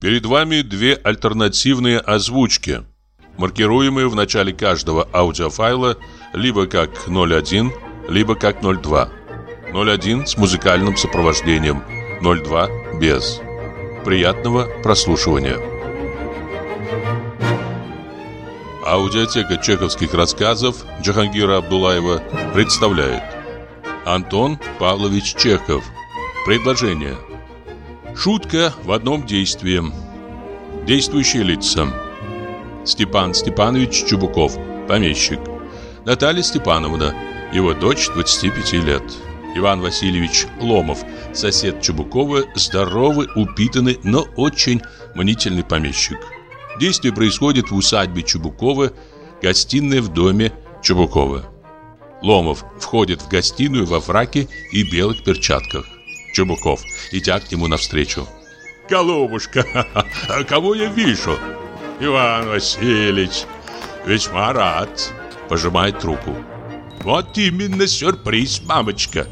Перед вами две альтернативные озвучки, маркируемые в начале каждого аудиофайла либо как 01, либо как 02. 01 с музыкальным сопровождением, 02 без. Приятного прослушивания. Аудиотека чеховских рассказов Джахангира Абдулаева представляет Антон Павлович Чехов Предложение Шутка в одном действии. Действующие лица. Степан Степанович Чубуков, помещик. Наталья Степановна, его дочь 25 лет. Иван Васильевич Ломов, сосед Чубукова, здоровый, упитанный, но очень мнительный помещик. Действие происходит в усадьбе Чубукова, гостиная в доме Чубукова. Ломов входит в гостиную во фраке и белых перчатках. Чубуков, идя к нему навстречу. «Голубушка, кого я вижу?» «Иван Васильевич, весьма рад», пожимает руку. «Вот именно сюрприз, мамочка.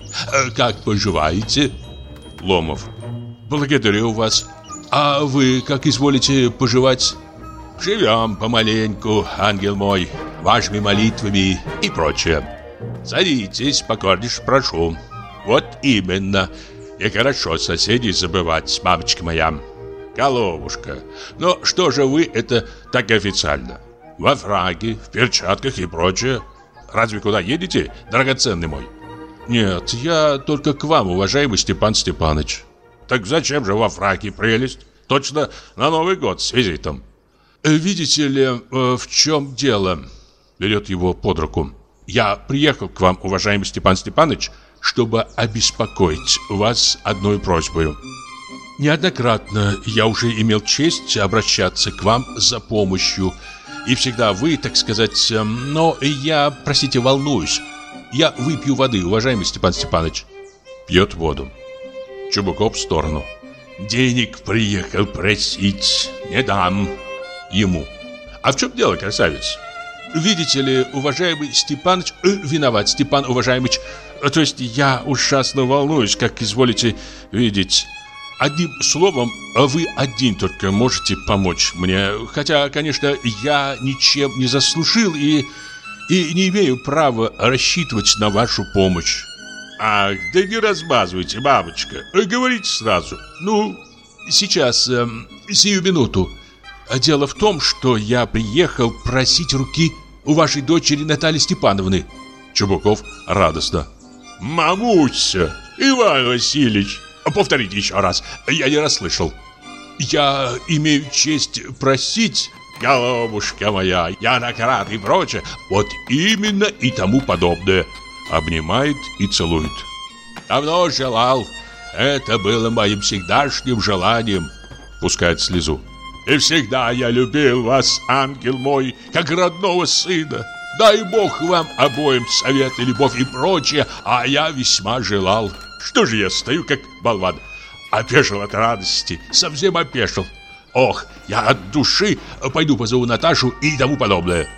Как поживаете?» Ломов. «Благодарю вас. А вы как изволите поживать?» Живем помаленьку, ангел мой, вашими молитвами и прочее. Садитесь, покорнейше прошу. Вот именно. И хорошо соседей забывать, мамочка моя. Головушка, но что же вы это так официально? Во фраге, в перчатках и прочее. Разве куда едете, драгоценный мой? Нет, я только к вам, уважаемый Степан Степанович. Так зачем же во фраке прелесть? Точно на Новый год с визитом. Э, «Видите ли, э, в чем дело?» Берет его под руку. «Я приехал к вам, уважаемый Степан Степанович, чтобы обеспокоить вас одной просьбой. Неоднократно я уже имел честь обращаться к вам за помощью, и всегда вы, так сказать, эм, но я, простите, волнуюсь. Я выпью воды, уважаемый Степан Степанович». Пьет воду. Чубуков в сторону. «Денег приехал просить, не дам» ему. А в чем дело, красавец? Видите ли, уважаемый Степаныч, э, виноват, Степан уважаемыч, э, то есть я ужасно волнуюсь, как изволите видеть. Одним словом, вы один только можете помочь мне, хотя, конечно, я ничем не заслужил и, и не имею права рассчитывать на вашу помощь. Ах, да не размазывайте, бабочка, говорите сразу. Ну, сейчас, э, сию минуту. А дело в том, что я приехал просить руки у вашей дочери Натальи Степановны. Чубуков радостно. Мамуся, Иван Васильевич, повторите еще раз, я не расслышал. Я имею честь просить... Голубушка моя, я накрат и прочее, вот именно и тому подобное. Обнимает и целует. Давно желал, это было моим всегдашним желанием. Пускает слезу. И всегда я любил вас, ангел мой, как родного сына. Дай Бог вам обоим совет и любовь и прочее, а я весьма желал. Что же я стою, как болван? Опешил от радости, совсем опешил. Ох, я от души пойду позову Наташу и тому подобное.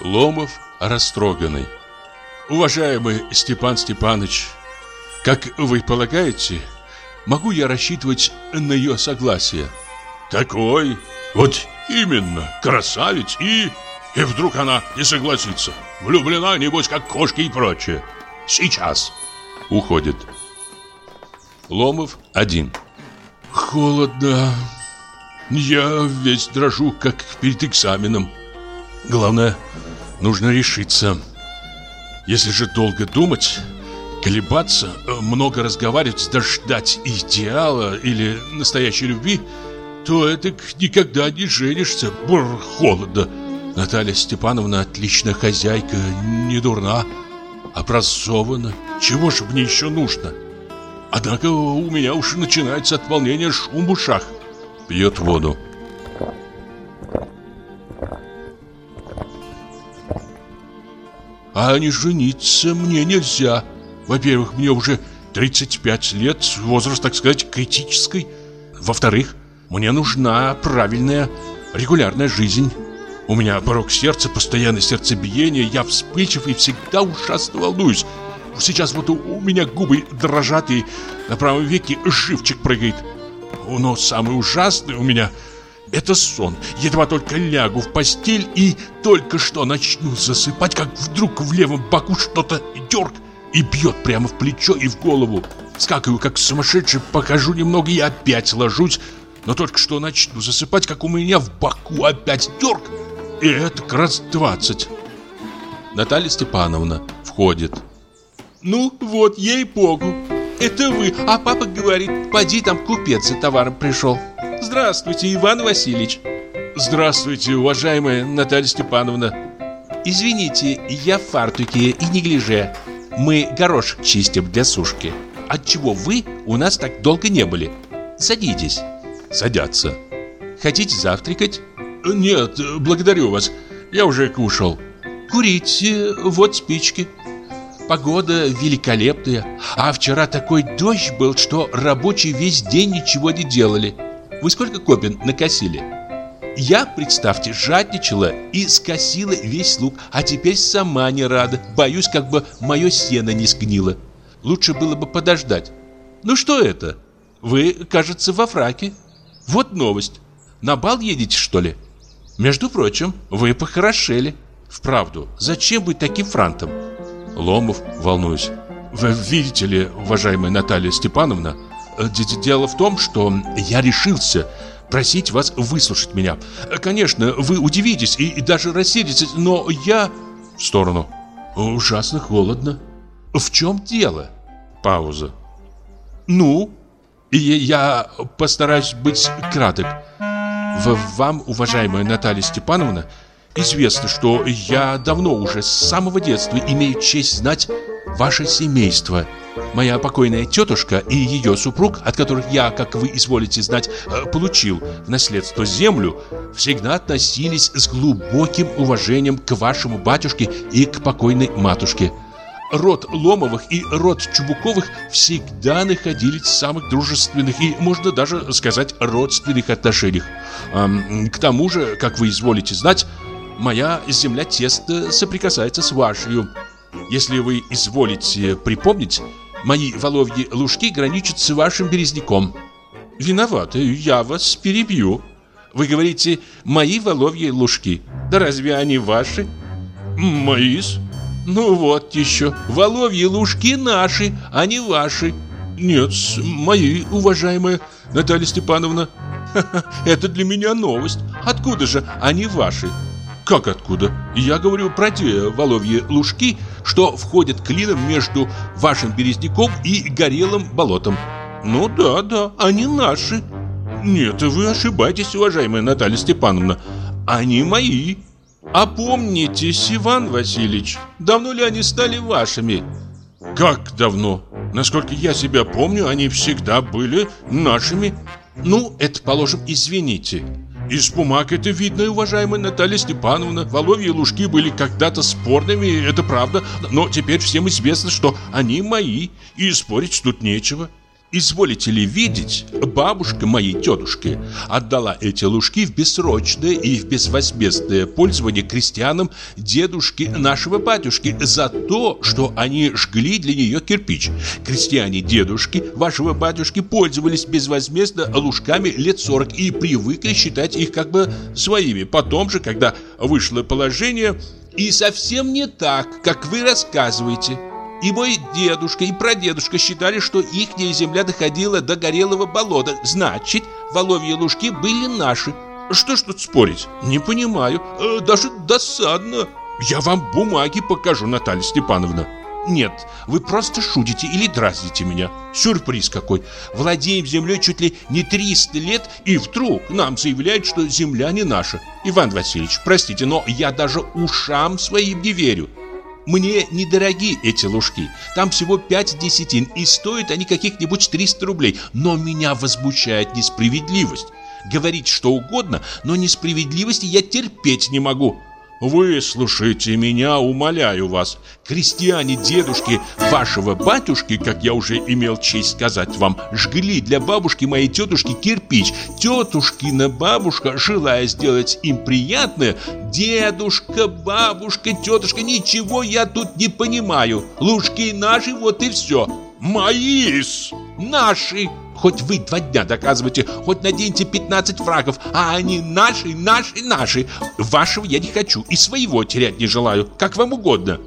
Ломов растроганный. Уважаемый Степан Степанович, как вы полагаете, могу я рассчитывать на ее согласие? Такой, вот именно, красавец и... И вдруг она не согласится. Влюблена, небось, как кошки и прочее. Сейчас. Уходит. Ломов один. Холодно. Я весь дрожу, как перед экзаменом. Главное, нужно решиться. Если же долго думать, колебаться, много разговаривать, дождать идеала или настоящей любви – то это никогда не женишься. Бур, холодно. Наталья Степановна отличная хозяйка, не дурна, образована. Чего же мне еще нужно? Однако у меня уж начинается от волнения шум в ушах. Пьет воду. А не жениться мне нельзя. Во-первых, мне уже 35 лет, возраст, так сказать, критический. Во-вторых, мне нужна правильная, регулярная жизнь. У меня порог сердца, постоянное сердцебиение, я вспыльчив и всегда ужасно волнуюсь. Сейчас вот у меня губы дрожат и на правом веке живчик прыгает. Но самое ужасное у меня это сон. Едва только лягу в постель и только что начну засыпать, как вдруг в левом боку что-то дерг и бьет прямо в плечо и в голову. Скакаю, как сумасшедший, покажу немного и опять ложусь. Но только что начну засыпать, как у меня в боку опять дерг. И это раз двадцать. Наталья Степановна входит. Ну, вот, ей-богу. Это вы. А папа говорит, поди там купец за товаром пришел. Здравствуйте, Иван Васильевич. Здравствуйте, уважаемая Наталья Степановна. Извините, я в фартуке и не гляже. Мы горошек чистим для сушки. Отчего вы у нас так долго не были? Садитесь. Садятся. Хотите завтракать? Нет, благодарю вас. Я уже кушал. Курите, вот спички. Погода великолепная, а вчера такой дождь был, что рабочие весь день ничего не делали. Вы сколько копин накосили? Я, представьте, жадничала и скосила весь лук, а теперь сама не рада. Боюсь, как бы мое сено не сгнило. Лучше было бы подождать. Ну что это? Вы, кажется, во фраке. Вот новость. На бал едете, что ли? Между прочим, вы похорошели. Вправду, зачем быть таким франтом? Ломов, волнуюсь. Вы видите ли, уважаемая Наталья Степановна, э, дело в том, что я решился просить вас выслушать меня. Конечно, вы удивитесь и даже рассердитесь, но я... В сторону. Ужасно холодно. В чем дело? Пауза. Ну? И я постараюсь быть краток. В вам, уважаемая Наталья Степановна, Известно, что я давно уже с самого детства имею честь знать ваше семейство. Моя покойная тетушка и ее супруг, от которых я, как вы изволите знать, э, получил в наследство землю, всегда относились с глубоким уважением к вашему батюшке и к покойной матушке. Род Ломовых и род Чубуковых всегда находились в самых дружественных и, можно даже сказать, родственных отношениях. К тому же, как вы изволите знать, моя земля тесно соприкасается с вашей. Если вы изволите припомнить, мои воловьи лужки граничат с вашим березняком. Виноваты, я вас перебью. Вы говорите, мои воловьи лужки. Да разве они ваши? Мои-с. Ну вот еще, воловьи лужки наши, а не ваши. Нет, мои, уважаемая Наталья Степановна. Это для меня новость. Откуда же они ваши? Как откуда? Я говорю про те воловьи лужки, что входят клином между вашим березняком и горелым болотом. Ну да, да, они наши. Нет, вы ошибаетесь, уважаемая Наталья Степановна. Они мои. Опомнитесь, Иван Васильевич, давно ли они стали вашими? Как давно? Насколько я себя помню, они всегда были нашими. Ну, это, положим, извините. Из бумаг это видно, уважаемая Наталья Степановна. Воловьи лужки были когда-то спорными, это правда, но теперь всем известно, что они мои, и спорить тут нечего. Изволите ли видеть, бабушка моей тетушки отдала эти лужки в бессрочное и в безвозмездное пользование крестьянам дедушки нашего батюшки за то, что они жгли для нее кирпич. Крестьяне дедушки вашего батюшки пользовались безвозмездно лужками лет 40 и привыкли считать их как бы своими. Потом же, когда вышло положение, и совсем не так, как вы рассказываете – и мой дедушка, и прадедушка считали, что ихняя земля доходила до горелого болота. Значит, воловьи лужки были наши. Что ж тут спорить? Не понимаю. Э, даже досадно. Я вам бумаги покажу, Наталья Степановна. Нет, вы просто шутите или дразните меня. Сюрприз какой. Владеем землей чуть ли не 300 лет, и вдруг нам заявляют, что земля не наша. Иван Васильевич, простите, но я даже ушам своим не верю. Мне недороги эти лужки. Там всего 5 десятин, и стоят они каких-нибудь 300 рублей. Но меня возмущает несправедливость. Говорить что угодно, но несправедливости я терпеть не могу. Выслушайте меня, умоляю вас. Крестьяне дедушки вашего батюшки, как я уже имел честь сказать вам, жгли для бабушки моей тетушки кирпич. Тетушкина бабушка, желая сделать им приятное, дедушка, бабушка, тетушка, ничего я тут не понимаю. Лужки наши, вот и все. Мои-с! наши. Хоть вы два дня доказывайте, хоть наденьте 15 фрагов, а они наши, наши, наши. Вашего я не хочу и своего терять не желаю, как вам угодно.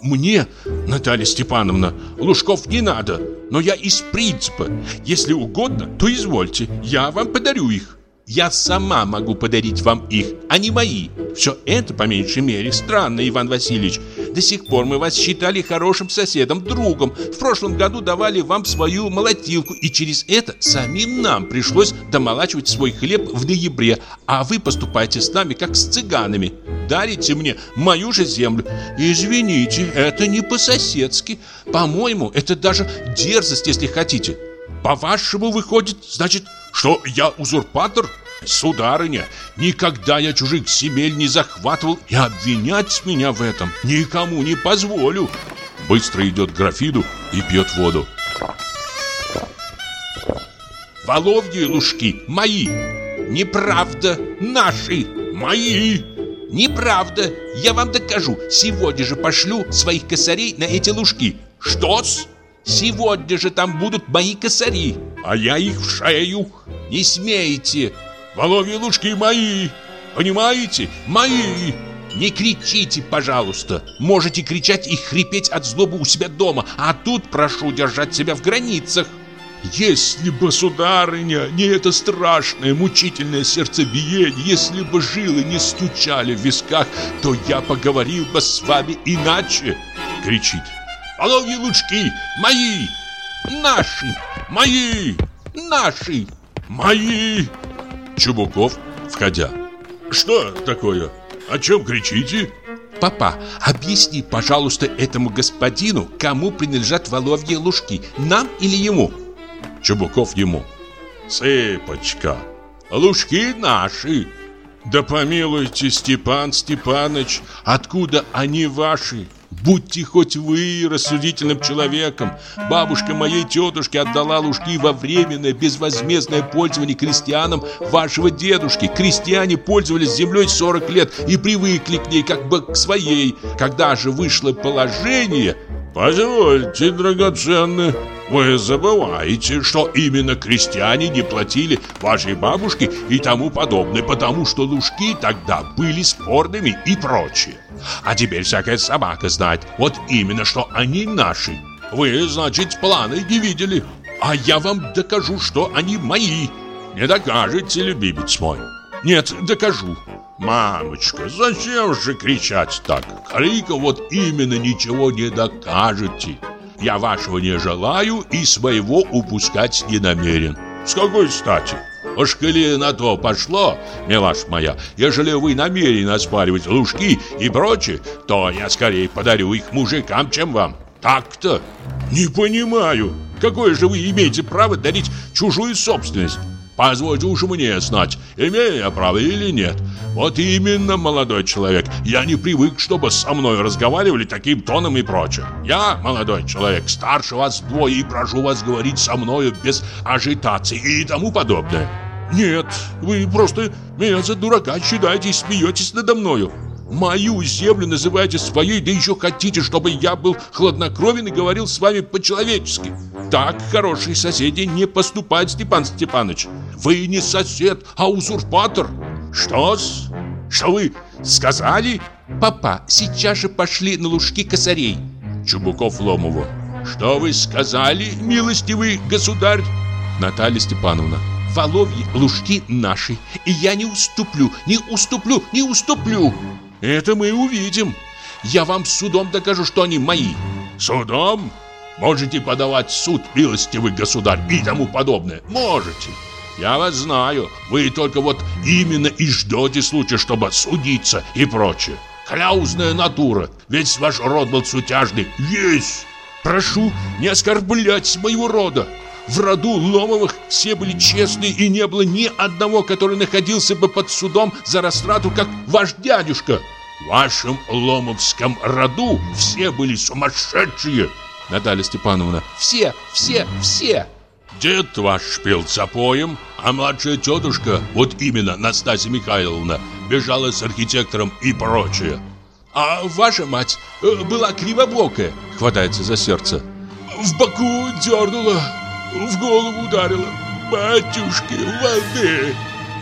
Мне, Наталья Степановна, Лужков не надо, но я из принципа. Если угодно, то извольте, я вам подарю их. Я сама могу подарить вам их, а не мои. Все это, по меньшей мере, странно, Иван Васильевич. До сих пор мы вас считали хорошим соседом, другом. В прошлом году давали вам свою молотилку, и через это самим нам пришлось домолачивать свой хлеб в ноябре, а вы поступаете с нами, как с цыганами. Дарите мне мою же землю. Извините, это не по-соседски. По-моему, это даже дерзость, если хотите. По-вашему, выходит, значит, что я узурпатор? Сударыня, никогда я чужих земель не захватывал и обвинять меня в этом никому не позволю. Быстро идет к графиду и пьет воду. Воловьи лужки мои. Неправда, наши, мои. Неправда, я вам докажу. Сегодня же пошлю своих косарей на эти лужки. Что-с? Сегодня же там будут мои косари, а я их в шею. Не смеете. Воловьи лужки мои. Понимаете? Мои. Не кричите, пожалуйста. Можете кричать и хрипеть от злобы у себя дома, а тут прошу держать себя в границах. Если бы, сударыня, не это страшное, мучительное сердцебиение, если бы жилы не стучали в висках, то я поговорил бы с вами иначе, кричит. Половьи лучки мои, наши, мои, наши, мои. Чубуков, входя. Что такое? О чем кричите? Папа, объясни, пожалуйста, этому господину, кому принадлежат воловьи лужки, нам или ему? Чубуков ему. Цыпочка, лужки наши. Да помилуйте, Степан Степаныч, откуда они ваши? Будьте хоть вы рассудительным человеком. Бабушка моей тетушки отдала лужки во временное безвозмездное пользование крестьянам вашего дедушки. Крестьяне пользовались землей 40 лет и привыкли к ней как бы к своей. Когда же вышло положение... Позвольте, драгоценный, вы забываете, что именно крестьяне не платили вашей бабушке и тому подобное, потому что лужки тогда были спорными и прочее. А теперь всякая собака знает, вот именно, что они наши. Вы, значит, планы не видели, а я вам докажу, что они мои. Не докажете, любимец мой? Нет, докажу. Мамочка, зачем же кричать так? Криком вот именно ничего не докажете. Я вашего не желаю и своего упускать не намерен. С какой стати? Уж коли на то пошло, милаш моя, ежели вы намерены оспаривать лужки и прочее, то я скорее подарю их мужикам, чем вам. Так-то? Не понимаю. Какое же вы имеете право дарить чужую собственность? Позвольте уж мне знать, имею я право или нет. Вот именно, молодой человек, я не привык, чтобы со мной разговаривали таким тоном и прочее. Я, молодой человек, старше вас вдвое и прошу вас говорить со мною без ажитации и тому подобное. Нет, вы просто меня за дурака считаете и смеетесь надо мною. Мою землю называете своей, да еще хотите, чтобы я был хладнокровен и говорил с вами по-человечески. Так хорошие соседи не поступают, Степан Степанович. Вы не сосед, а узурпатор. Что-с? Что вы сказали? Папа, сейчас же пошли на лужки косарей. Чубуков Ломову. Что вы сказали, милостивый государь? Наталья Степановна. Воловьи лужки наши, и я не уступлю, не уступлю, не уступлю. Это мы увидим. Я вам судом докажу, что они мои. Судом? Можете подавать суд, милостивый государь, и тому подобное. Можете. Я вас знаю. Вы только вот именно и ждете случая, чтобы судиться и прочее. Кляузная натура. Весь ваш род был сутяжный. Есть. Прошу не оскорблять моего рода. В роду Ломовых все были честные, и не было ни одного, который находился бы под судом за растрату, как ваш дядюшка. В вашем Ломовском роду все были сумасшедшие. Наталья Степановна. Все, все, все. Дед ваш пил запоем, а младшая тетушка, вот именно Настасья Михайловна, бежала с архитектором и прочее. А ваша мать э, была кривобокая, хватается за сердце. В боку дернула, в голову ударило. Батюшки, воды!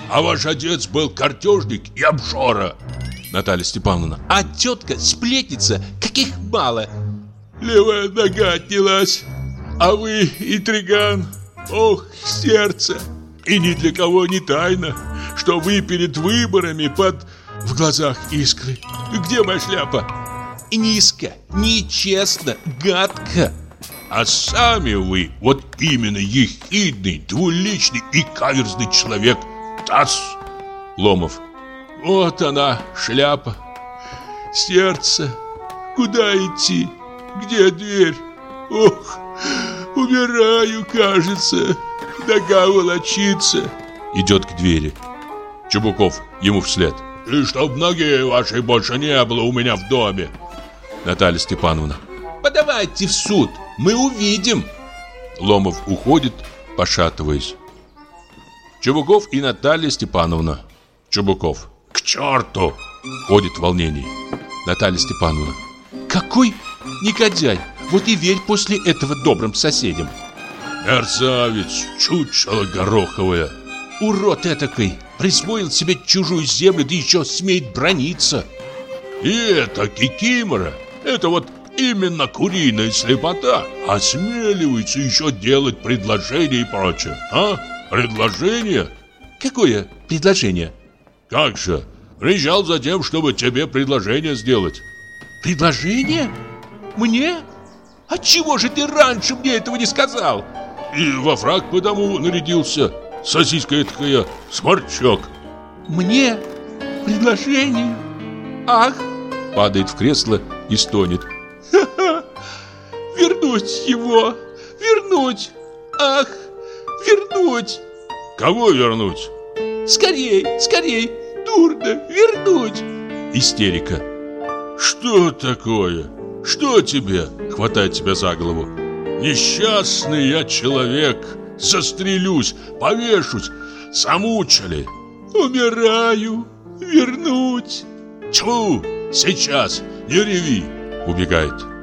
А ваш отец был картежник и обжора. Наталья Степановна. А тетка сплетница, каких мало. Левая нога отнялась, а вы интриган. Ох, сердце! И ни для кого не тайна, что вы перед выборами под в глазах искры. Где моя шляпа? Низко, нечестно, гадко. А сами вы вот именно ехидный, двуличный и каверзный человек. Тасс! Ломов. Вот она, шляпа. Сердце. Куда идти? Где дверь? Ох, умираю, кажется. Нога волочится. Идет к двери. Чубуков ему вслед. И чтоб ноги вашей больше не было у меня в доме. Наталья Степановна. Подавайте в суд, мы увидим. Ломов уходит, пошатываясь. Чубуков и Наталья Степановна. Чубуков. К черту! Ходит в волнении. Наталья Степановна. Какой негодяй! Вот и верь после этого добрым соседям. Мерзавец, чучело гороховое. Урод этакой! Присвоил себе чужую землю, да еще смеет брониться. И это кикимора, это вот именно куриная слепота, осмеливается еще делать предложения и прочее, а? Предложение? Какое предложение? Как же? Приезжал за тем, чтобы тебе предложение сделать. Предложение? Мне? А чего же ты раньше мне этого не сказал? И во фраг потому нарядился. Сосиска такая, сморчок. Мне? Предложение? Ах! Падает в кресло и стонет. Вернуть его! Вернуть! Ах! Вернуть! Кого вернуть? Скорей, скорей! Дурно! Вернуть! Истерика. Что такое? Что тебе? Хватает тебя за голову. Несчастный я человек. Застрелюсь, повешусь. Замучили. Умираю. Вернуть. Тьфу, сейчас, не реви. Убегает.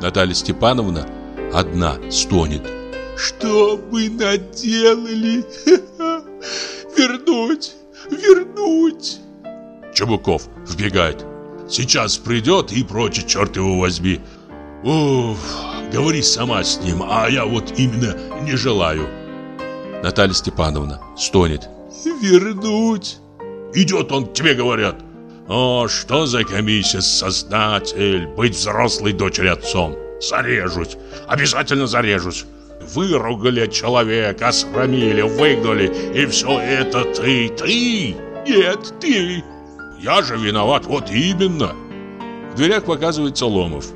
Наталья Степановна одна стонет. Что вы наделали? Вернуть, вернуть. Чубуков вбегает. Сейчас придет и прочее, черт его возьми. Уф, говори сама с ним, а я вот именно не желаю. Наталья Степановна стонет. Вернуть. Идет он, тебе говорят. О, что за комиссия, создатель, быть взрослой дочери отцом. Зарежусь, обязательно зарежусь. Выругали человека, осрамили, выгнали, и все это ты, ты? Нет, ты. Я же виноват, вот именно. В дверях показывается Ломов.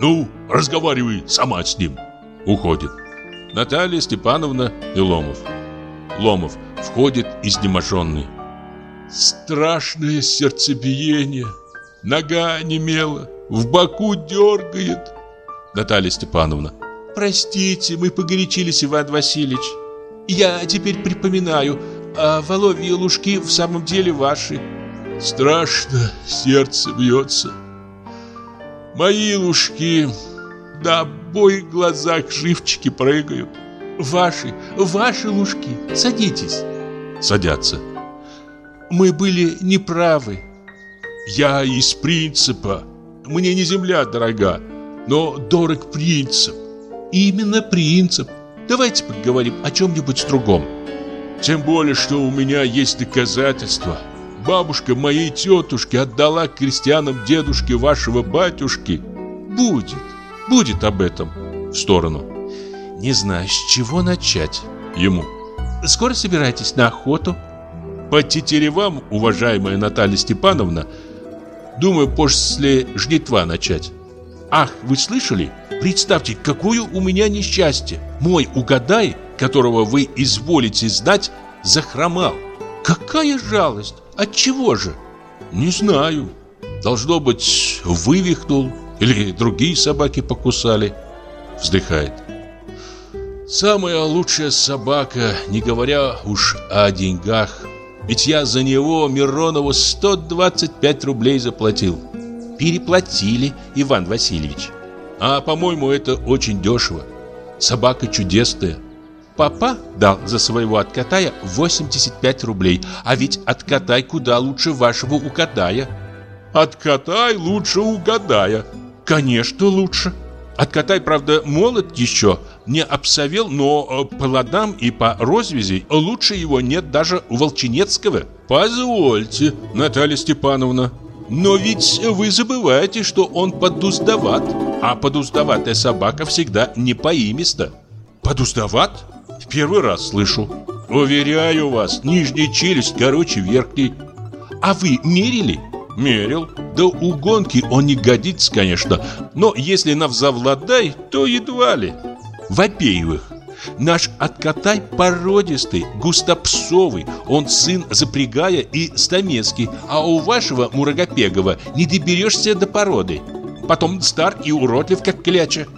Ну, разговаривай сама с ним. Уходит. Наталья Степановна и Ломов. Ломов входит изнеможенный. Страшное сердцебиение. Нога немела, в боку дергает. Наталья Степановна. Простите, мы погорячились, Иван Васильевич. Я теперь припоминаю, а воловьи лужки в самом деле ваши. Страшно сердце бьется. Мои лужки на обоих глазах живчики прыгают. Ваши, ваши лужки. Садитесь. Садятся. Мы были неправы. Я из принципа. Мне не земля дорога, но дорог принцип. Именно принцип. Давайте поговорим о чем-нибудь другом. Тем более, что у меня есть доказательства. Бабушка моей тетушки отдала крестьянам дедушке вашего батюшки. Будет, будет об этом. В сторону. Не знаю, с чего начать. Ему. Скоро собираетесь на охоту? По тетеревам, уважаемая Наталья Степановна, думаю, после жнитва начать. Ах, вы слышали? Представьте, какое у меня несчастье. Мой угадай, которого вы изволите знать, захромал. Какая жалость! От чего же? Не знаю. Должно быть, вывихнул или другие собаки покусали. Вздыхает. Самая лучшая собака, не говоря уж о деньгах. Ведь я за него Миронову 125 рублей заплатил. Переплатили, Иван Васильевич. А, по-моему, это очень дешево. Собака чудесная. Папа дал за своего откатая 85 рублей, а ведь откатай куда лучше вашего угадая. Откатай лучше угадая. Конечно, лучше. Откатай, правда, молод еще, не обсовел, но э, по ладам и по розвязи лучше его нет даже у Волчинецкого. Позвольте, Наталья Степановна. Но ведь вы забываете, что он подуздават, а подуздаватая собака всегда не поимиста. Подуздават? В первый раз слышу. Уверяю вас, нижняя челюсть короче верхней. А вы мерили? Мерил. Да у гонки он не годится, конечно, но если на взавладай, то едва ли. Во-первых, наш откатай породистый, густопсовый, он сын запрягая и стамески, а у вашего Мурагопегова не доберешься до породы. Потом стар и уродлив, как кляча.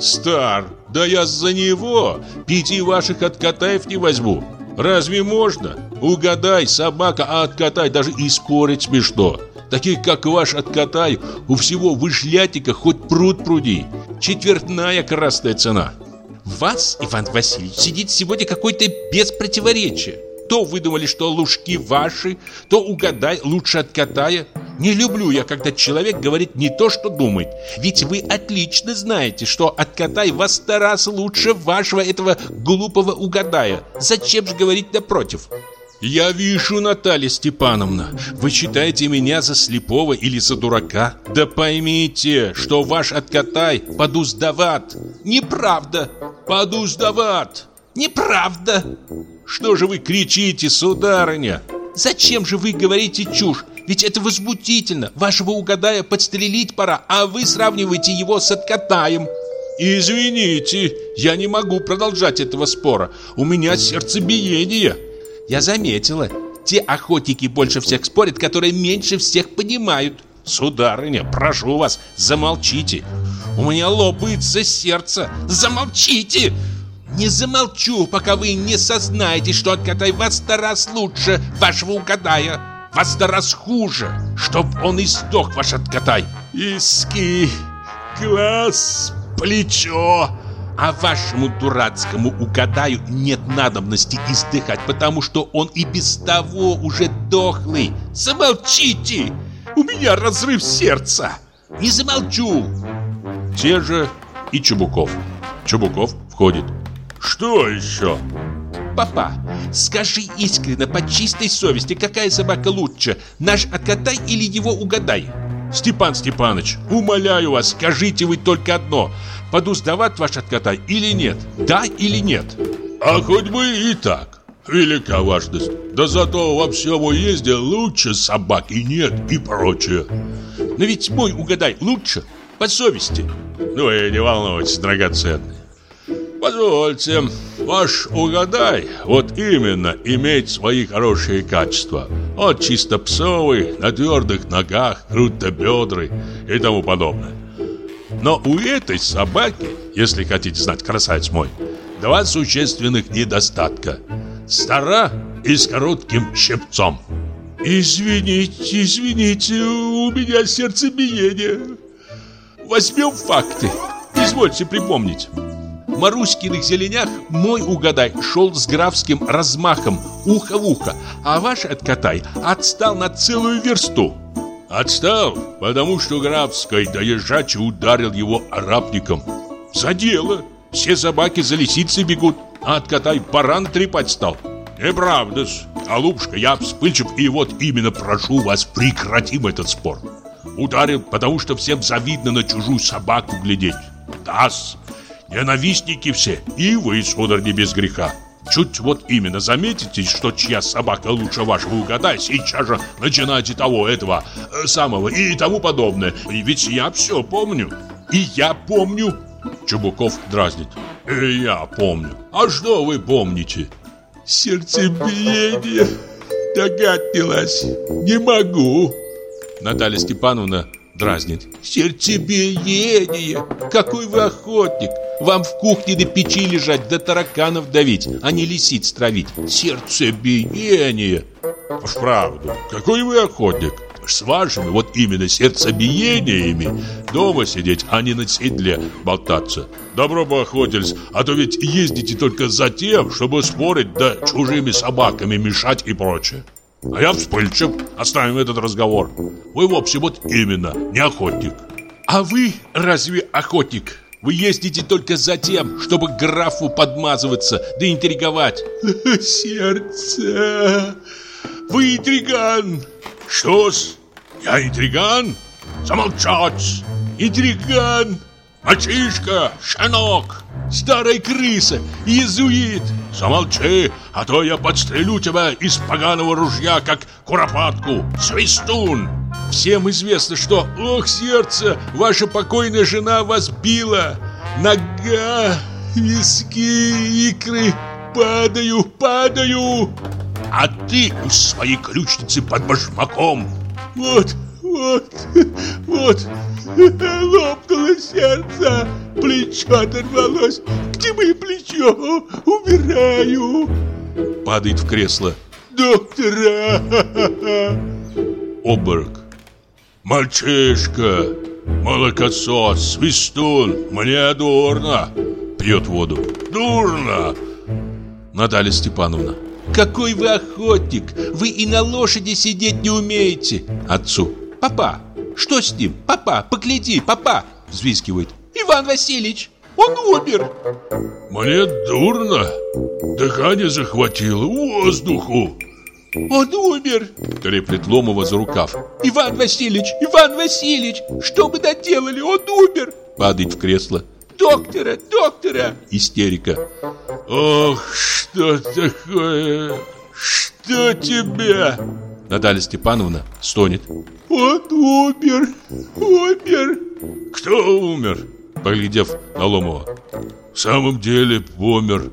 Стар, да я за него пяти ваших откатаев не возьму. Разве можно? Угадай, собака, а откатай даже и спорить смешно. Таких, как ваш откатай, у всего вышлятика хоть пруд пруди. Четвертная красная цена. Вас, Иван Васильевич, сидит сегодня какой-то без противоречия. То выдумали, что лужки ваши, то угадай, лучше откатая. Не люблю я, когда человек говорит не то, что думает. Ведь вы отлично знаете, что откатай вас сто раз лучше вашего этого глупого угадая. Зачем же говорить напротив? Я вижу, Наталья Степановна, вы считаете меня за слепого или за дурака? Да поймите, что ваш откатай подуздават. Неправда. Подуздават. Неправда. Что же вы кричите, сударыня? Зачем же вы говорите чушь? Ведь это возмутительно. Вашего угадая подстрелить пора, а вы сравниваете его с откатаем. Извините, я не могу продолжать этого спора. У меня сердцебиение. Я заметила. Те охотники больше всех спорят, которые меньше всех понимают. Сударыня, прошу вас, замолчите. У меня лопается сердце. Замолчите! Не замолчу, пока вы не сознаете, что откатай вас сто раз лучше вашего угадая. Вас сто раз хуже, чтоб он и ваш откатай. Иски, глаз, плечо. А вашему дурацкому угадаю нет надобности издыхать, потому что он и без того уже дохлый. Замолчите! У меня разрыв сердца. Не замолчу. Те же и Чубуков. Чубуков входит. Что еще? Папа, скажи искренне, по чистой совести, какая собака лучше, наш откатай или его угадай? Степан Степанович, умоляю вас, скажите вы только одно – подуздавать ваш откатай или нет? Да или нет? А хоть бы и так. Велика важность. Да зато во всем уезде лучше собаки нет и прочее. Но ведь мой угадай лучше, по совести. Ну и не волнуйтесь, драгоценный. Позвольте, ваш угадай, вот именно, имеет свои хорошие качества. Он чисто псовый, на твердых ногах, круто-бедрый и тому подобное. Но у этой собаки, если хотите знать, красавец мой, два существенных недостатка. Стара и с коротким щипцом. Извините, извините, у меня сердцебиение. Возьмем факты. Извольте припомнить. Маруськиных зеленях мой угадай шел с графским размахом, ухо в ухо, а ваш откатай отстал на целую версту. Отстал, потому что графской доезжачий ударил его арабником. За дело. Все собаки за лисицей бегут, а откатай баран трепать стал. Неправда-с. Голубушка, я вспыльчив, и вот именно прошу вас, прекратим этот спор. Ударил, потому что всем завидно на чужую собаку глядеть. Да-с, ненавистники все, и вы, сударь, не без греха. Чуть вот именно заметите, что чья собака лучше вашего угадай, сейчас же начинайте того, этого, э, самого и тому подобное. И ведь я все помню. И я помню. Чубуков дразнит. И я помню. А что вы помните? Сердцебиение. Догадилась. Не могу. Наталья Степановна дразнит. Сердцебиение. Какой вы охотник. Вам в кухне до печи лежать, до тараканов давить, а не лисиц травить. Сердцебиение. Вправду, какой вы охотник. С вашими вот именно сердцебиениями дома сидеть, а не на седле болтаться. Добро бы охотились, а то ведь ездите только за тем, чтобы спорить да чужими собаками мешать и прочее. А я вспыльчив, оставим этот разговор. Вы вовсе вот именно не охотник. А вы разве охотник? Вы ездите только за тем, чтобы графу подмазываться, да интриговать. Сердце, вы интриган. Что-с? Я интриган? Замолчать! Интриган! Мальчишка! Щенок! Старая крыса! Иезуит! Замолчи, а то я подстрелю тебя из поганого ружья, как куропатку! Свистун! Всем известно, что, ох, сердце, ваша покойная жена вас била. Нога, виски, икры, падаю, падаю. А ты у своей ключницы под башмаком. Вот, вот, вот, лопнуло сердце, плечо оторвалось. Где мое плечо? Умираю. Падает в кресло. Доктора! Обморок. Мальчишка, молокосос, свистун, мне дурно. Пьет воду. Дурно. Наталья Степановна. Какой вы охотник! Вы и на лошади сидеть не умеете! Отцу. Папа, что с ним? Папа, погляди, папа! Взвискивает. Иван Васильевич, он умер! Мне дурно. Дыхание захватило, воздуху. Он умер! Треплет Ломова за рукав. Иван Васильевич, Иван Васильевич, что мы доделали? Он умер! Падает в кресло. Доктора, доктора! Истерика. Ох, что такое? Что тебе? Наталья Степановна стонет. Он умер, умер. Кто умер? Поглядев на Ломова. В самом деле умер.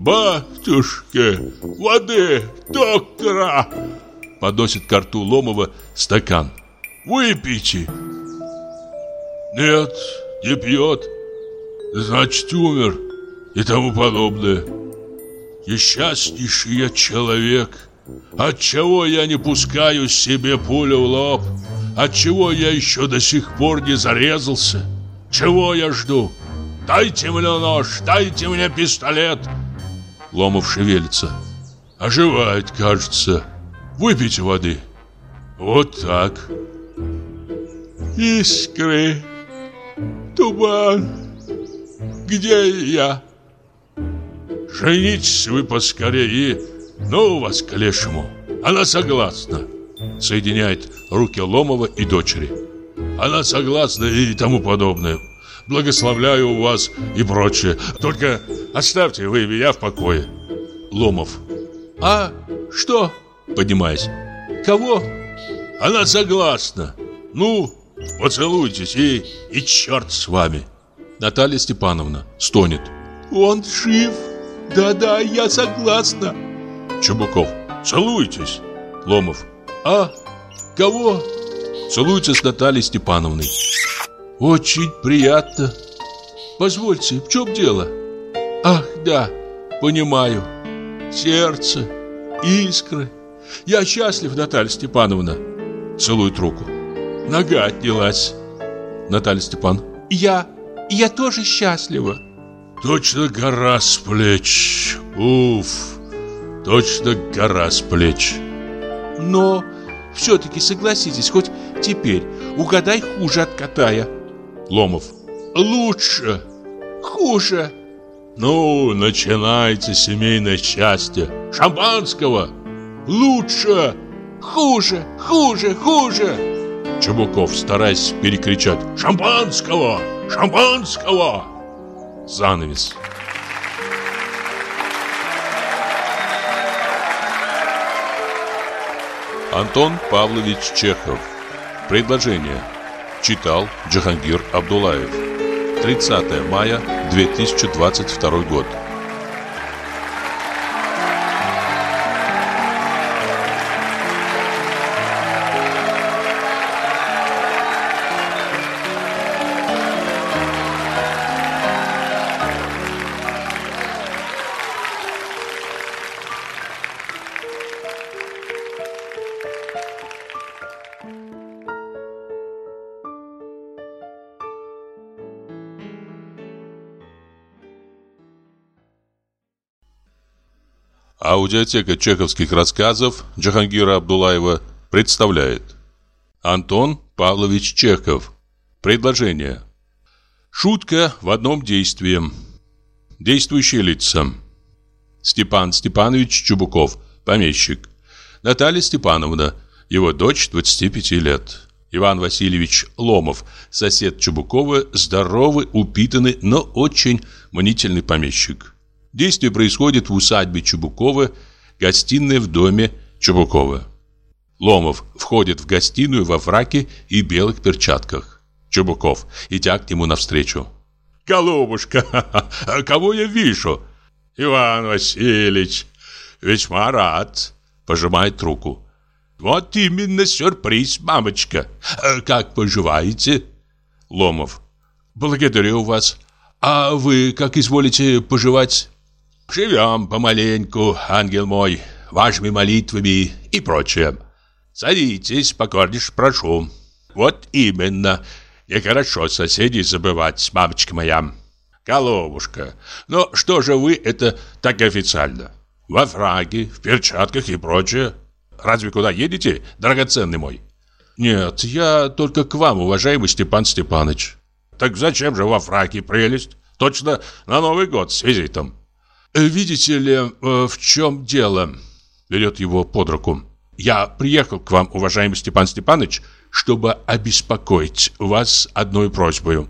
Батюшки, воды, доктора. Подносит к рту Ломова стакан. Выпейте. Нет, не пьет. Значит, умер и тому подобное. Несчастнейший я человек. Отчего я не пускаю себе пулю в лоб? Отчего я еще до сих пор не зарезался? Чего я жду? Дайте мне нож, дайте мне пистолет. Ломов шевелится. Оживает, кажется. Выпейте воды. Вот так. Искры, туман, где я? Женитесь вы поскорее, ну вас к лешему. Она согласна. Соединяет руки Ломова и дочери. Она согласна и тому подобное. Благословляю вас и прочее. Только оставьте вы меня в покое. Ломов. А что? Поднимаясь. Кого? Она согласна. Ну, поцелуйтесь и, и черт с вами. Наталья Степановна стонет. Он жив. Да-да, я согласна. Чубуков. Целуйтесь. Ломов. А? Кого? Целуется с Натальей Степановной. Очень приятно. Позвольте, в чем дело? Ах, да, понимаю. Сердце, искры. Я счастлив, Наталья Степановна. Целует руку. Нога отнялась. Наталья Степан. Я, я тоже счастлива. Точно гора с плеч. Уф, точно гора с плеч. Но все-таки согласитесь, хоть теперь угадай хуже от Катая. Ломов. Лучше. Хуже. Ну, начинается семейное счастье. Шампанского. Лучше. Хуже, хуже, хуже. Чубуков, стараясь перекричать. Шампанского! Шампанского! Занавес. Антон Павлович Чехов. Предложение. Читал Джахангир Абдулаев. 30 мая 2022 год. Аудиотека чеховских рассказов Джахангира Абдулаева представляет. Антон Павлович Чехов. Предложение. Шутка в одном действии. Действующие лица. Степан Степанович Чубуков, помещик. Наталья Степановна, его дочь 25 лет. Иван Васильевич Ломов, сосед Чубукова, здоровый, упитанный, но очень мнительный помещик Действие происходит в усадьбе Чубукова, гостиная в доме Чубукова. Ломов входит в гостиную во фраке и белых перчатках. Чубуков, идя к нему навстречу. «Голубушка, кого я вижу?» «Иван Васильевич, весьма рад», — пожимает руку. «Вот именно сюрприз, мамочка. Как поживаете?» Ломов. «Благодарю вас. А вы как изволите поживать?» Живем помаленьку, ангел мой, вашими молитвами и прочее. Садитесь, покорнейше прошу. Вот именно. Нехорошо соседей забывать, мамочка моя. Головушка, но что же вы это так официально? Во фраге, в перчатках и прочее. Разве куда едете, драгоценный мой? Нет, я только к вам, уважаемый Степан Степанович. Так зачем же во фраке прелесть? Точно на Новый год с визитом. «Видите ли, э, в чем дело?» Берет его под руку. «Я приехал к вам, уважаемый Степан Степанович, чтобы обеспокоить вас одной просьбой.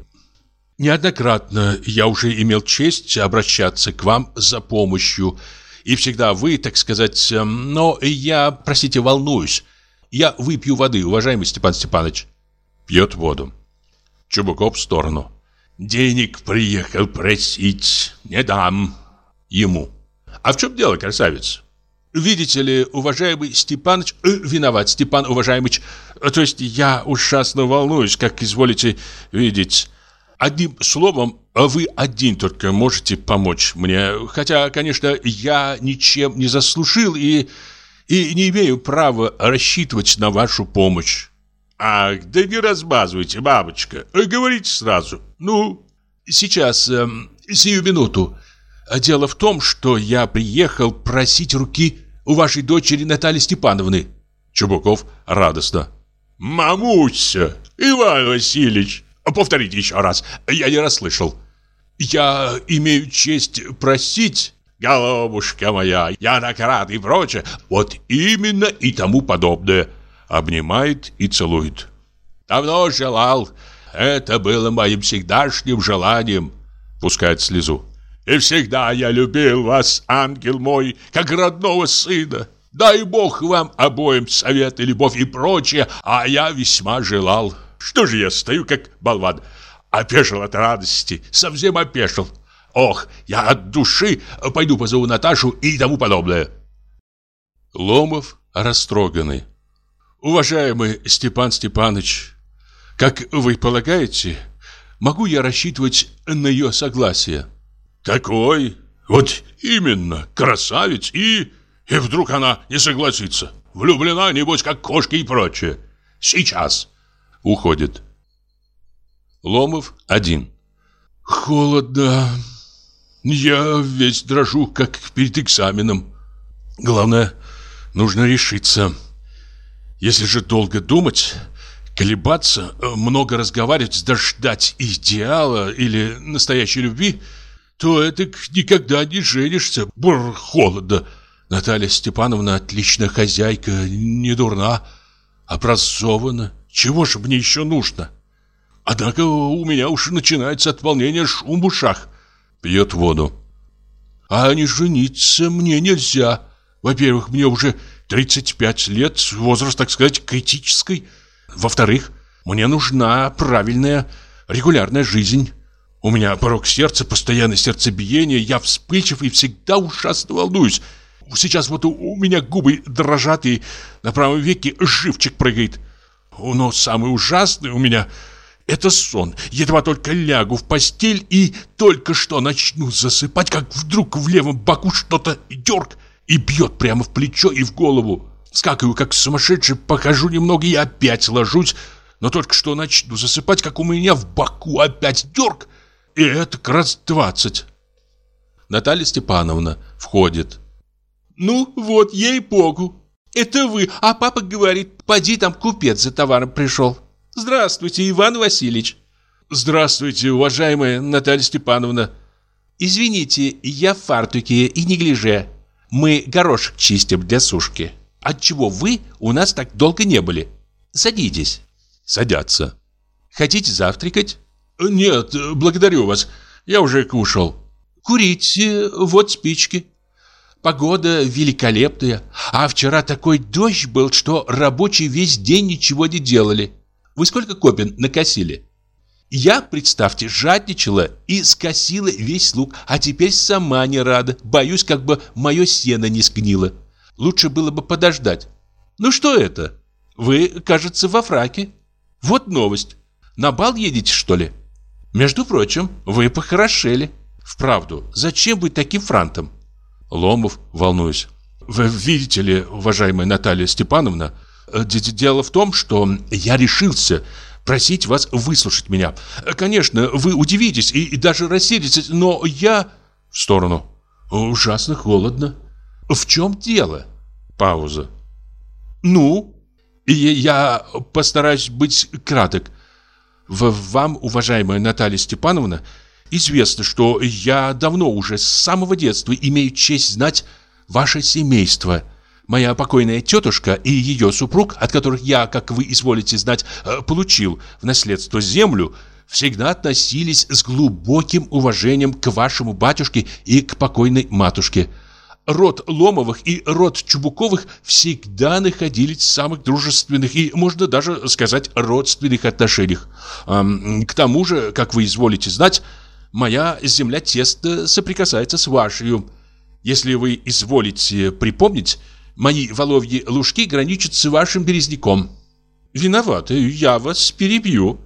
Неоднократно я уже имел честь обращаться к вам за помощью, и всегда вы, так сказать, эм, но я, простите, волнуюсь. Я выпью воды, уважаемый Степан Степанович». Пьет воду. Чубуков в сторону. «Денег приехал просить, не дам» ему. «А в чем дело, красавец?» «Видите ли, уважаемый Степаныч...» э, «Виноват, Степан уважаемыч. То есть я ужасно волнуюсь, как изволите видеть. Одним словом, вы один только можете помочь мне. Хотя, конечно, я ничем не заслужил и, и не имею права рассчитывать на вашу помощь». «Ах, да не размазывайте, бабочка. Говорите сразу. Ну?» «Сейчас, э, сию минуту. А дело в том, что я приехал просить руки у вашей дочери Натальи Степановны. Чубуков радостно. Мамуся, Иван Васильевич, повторите еще раз, я не расслышал. Я имею честь просить... Голубушка моя, я так рад и прочее. Вот именно и тому подобное. Обнимает и целует. Давно желал. Это было моим всегдашним желанием. Пускает слезу. И всегда я любил вас, ангел мой, как родного сына. Дай Бог вам обоим совет и любовь и прочее, а я весьма желал. Что же я стою, как болван? Опешил от радости, совсем опешил. Ох, я от души пойду позову Наташу и тому подобное. Ломов растроганный. Уважаемый Степан Степанович, как вы полагаете, могу я рассчитывать на ее согласие? Такой, вот именно, красавец и... И вдруг она не согласится. Влюблена, небось, как кошки и прочее. Сейчас. Уходит. Ломов один. Холодно. Я весь дрожу, как перед экзаменом. Главное, нужно решиться. Если же долго думать, колебаться, много разговаривать, дождать идеала или настоящей любви – то это никогда не женишься. Бррр, холодно. Наталья Степановна отличная хозяйка, не дурна, образована. Чего же мне еще нужно? Однако у меня уж начинается от волнения шум в ушах. Пьет воду. А не жениться мне нельзя. Во-первых, мне уже 35 лет, возраст, так сказать, критический. Во-вторых, мне нужна правильная регулярная жизнь. У меня порог сердца, постоянное сердцебиение, я вспыльчив и всегда ужасно волнуюсь. Сейчас вот у меня губы дрожат и на правом веке живчик прыгает. Но самое ужасное у меня это сон. Едва только лягу в постель и только что начну засыпать, как вдруг в левом боку что-то дерг и бьет прямо в плечо и в голову. Скакаю, как сумасшедший, покажу немного и опять ложусь. Но только что начну засыпать, как у меня в боку опять дерг – и это раз двадцать. Наталья Степановна входит. Ну, вот, ей-богу. Это вы, а папа говорит, поди там купец за товаром пришел. Здравствуйте, Иван Васильевич. Здравствуйте, уважаемая Наталья Степановна. Извините, я в фартуке и неглиже. Мы горошек чистим для сушки. Отчего вы у нас так долго не были? Садитесь. Садятся. Хотите завтракать? Нет, благодарю вас. Я уже кушал. Курите, вот спички. Погода великолепная, а вчера такой дождь был, что рабочие весь день ничего не делали. Вы сколько копен накосили? Я, представьте, жадничала и скосила весь лук, а теперь сама не рада. Боюсь, как бы мое сено не сгнило. Лучше было бы подождать. Ну что это? Вы, кажется, во фраке. Вот новость. На бал едете, что ли? Между прочим, вы похорошели. Вправду, зачем быть таким франтом? Ломов, волнуюсь. Вы видите ли, уважаемая Наталья Степановна, э, дело в том, что я решился просить вас выслушать меня. Конечно, вы удивитесь и, и даже рассердитесь, но я... В сторону. Ужасно холодно. В чем дело? Пауза. Ну? И я постараюсь быть краток. В вам, уважаемая Наталья Степановна, известно, что я давно уже с самого детства имею честь знать ваше семейство – Моя покойная тетушка и ее супруг, от которых я, как вы изволите знать, э, получил в наследство землю, всегда относились с глубоким уважением к вашему батюшке и к покойной матушке. Род Ломовых и род Чубуковых всегда находились в самых дружественных и, можно даже сказать, родственных отношениях. К тому же, как вы изволите знать, моя земля тесно соприкасается с вашей. Если вы изволите припомнить, Мои воловьи лужки граничат с вашим березняком. Виноваты, я вас перебью.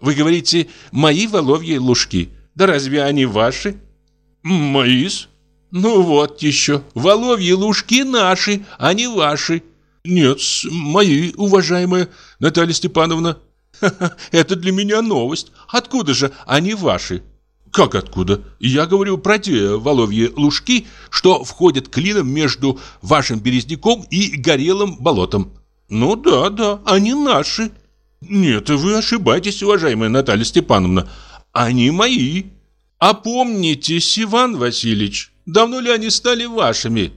Вы говорите, мои воловьи лужки. Да разве они ваши? Мои-с. Ну вот еще. Воловьи лужки наши, а не ваши. Нет, мои, уважаемая Наталья Степановна. Это для меня новость. Откуда же они ваши? Как откуда? Я говорю про те воловьи лужки, что входят клином между вашим березняком и горелым болотом. Ну да, да, они наши. Нет, вы ошибаетесь, уважаемая Наталья Степановна. Они мои. А помнитесь, Иван Васильевич, давно ли они стали вашими?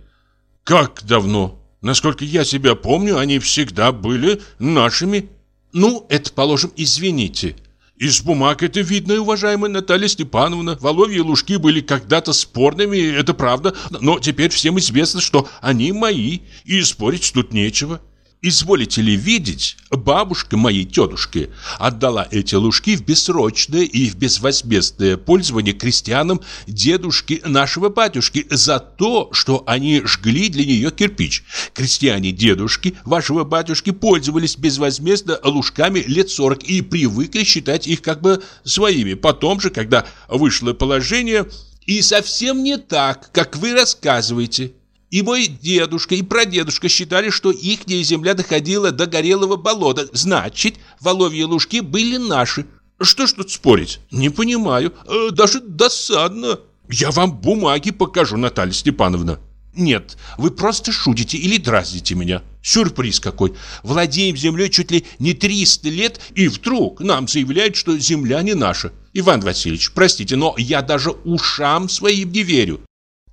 Как давно? Насколько я себя помню, они всегда были нашими. Ну, это, положим, извините. Из бумаг это видно, уважаемая Наталья Степановна. Воловьи лужки были когда-то спорными, это правда, но теперь всем известно, что они мои, и спорить тут нечего. Изволите ли видеть, бабушка моей тетушки отдала эти лужки в бессрочное и в безвозмездное пользование крестьянам дедушки нашего батюшки за то, что они жгли для нее кирпич. Крестьяне дедушки вашего батюшки пользовались безвозмездно лужками лет 40 и привыкли считать их как бы своими. Потом же, когда вышло положение, и совсем не так, как вы рассказываете. И мой дедушка, и прадедушка считали, что ихняя земля доходила до горелого болота. Значит, воловьи лужки были наши. Что ж тут спорить? Не понимаю. Э, даже досадно. Я вам бумаги покажу, Наталья Степановна. Нет, вы просто шутите или дразните меня. Сюрприз какой. Владеем землей чуть ли не 300 лет, и вдруг нам заявляют, что земля не наша. Иван Васильевич, простите, но я даже ушам своим не верю.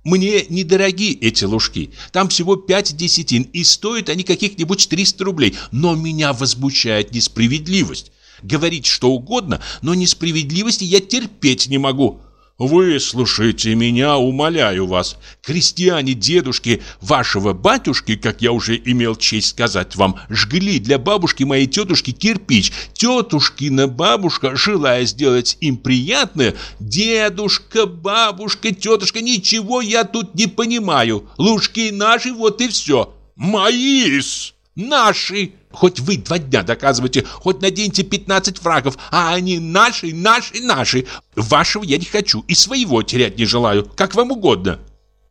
Мне недороги эти лужки. Там всего пять десятин, и стоят они каких-нибудь 300 рублей. Но меня возмущает несправедливость. Говорить что угодно, но несправедливости я терпеть не могу. Выслушайте меня, умоляю вас. Крестьяне дедушки вашего батюшки, как я уже имел честь сказать вам, жгли для бабушки моей тетушки кирпич. Тетушкина бабушка, желая сделать им приятное, дедушка, бабушка, тетушка, ничего я тут не понимаю. Лужки наши, вот и все. Мои-с! Наши! Хоть вы два дня доказывайте, хоть наденьте 15 фрагов, а они наши, наши, наши. Вашего я не хочу и своего терять не желаю, как вам угодно.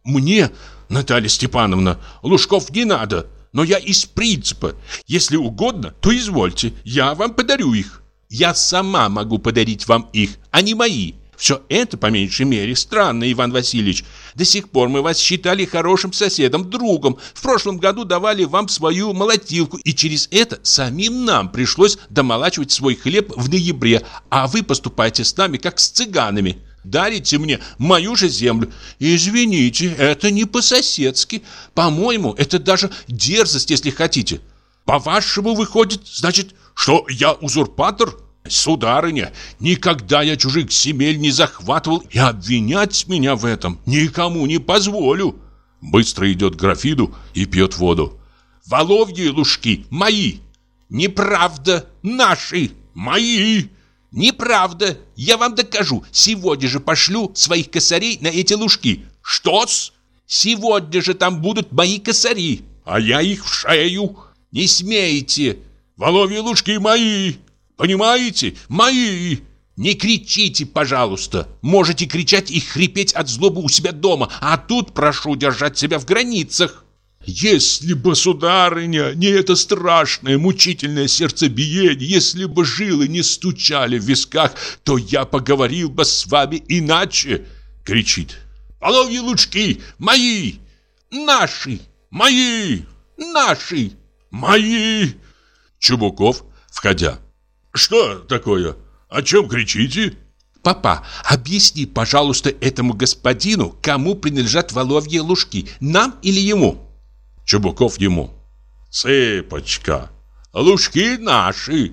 Мне, Наталья Степановна, Лужков не надо, но я из принципа. Если угодно, то извольте, я вам подарю их. Я сама могу подарить вам их, они мои. Все это, по меньшей мере, странно, Иван Васильевич. До сих пор мы вас считали хорошим соседом, другом. В прошлом году давали вам свою молотилку, и через это самим нам пришлось домолачивать свой хлеб в ноябре, а вы поступаете с нами, как с цыганами. Дарите мне мою же землю. Извините, это не по-соседски. По-моему, это даже дерзость, если хотите. По-вашему, выходит, значит, что я узурпатор?» Сударыня, никогда я чужих земель не захватывал и обвинять меня в этом никому не позволю. Быстро идет к графиду и пьет воду. Воловьи лужки мои. Неправда, наши, мои. Неправда, я вам докажу. Сегодня же пошлю своих косарей на эти лужки. Что-с? Сегодня же там будут мои косари, а я их в шею. Не смейте. Воловьи лужки мои. Понимаете? Мои! Не кричите, пожалуйста. Можете кричать и хрипеть от злобы у себя дома, а тут прошу держать себя в границах. Если бы, сударыня, не это страшное, мучительное сердцебиение, если бы жилы не стучали в висках, то я поговорил бы с вами иначе, кричит. Половьи лучки мои, наши, мои, наши, мои. Чубуков, входя. Что такое? О чем кричите? Папа, объясни, пожалуйста, этому господину, кому принадлежат воловьи лужки, нам или ему? Чубуков ему. Цыпочка, лужки наши.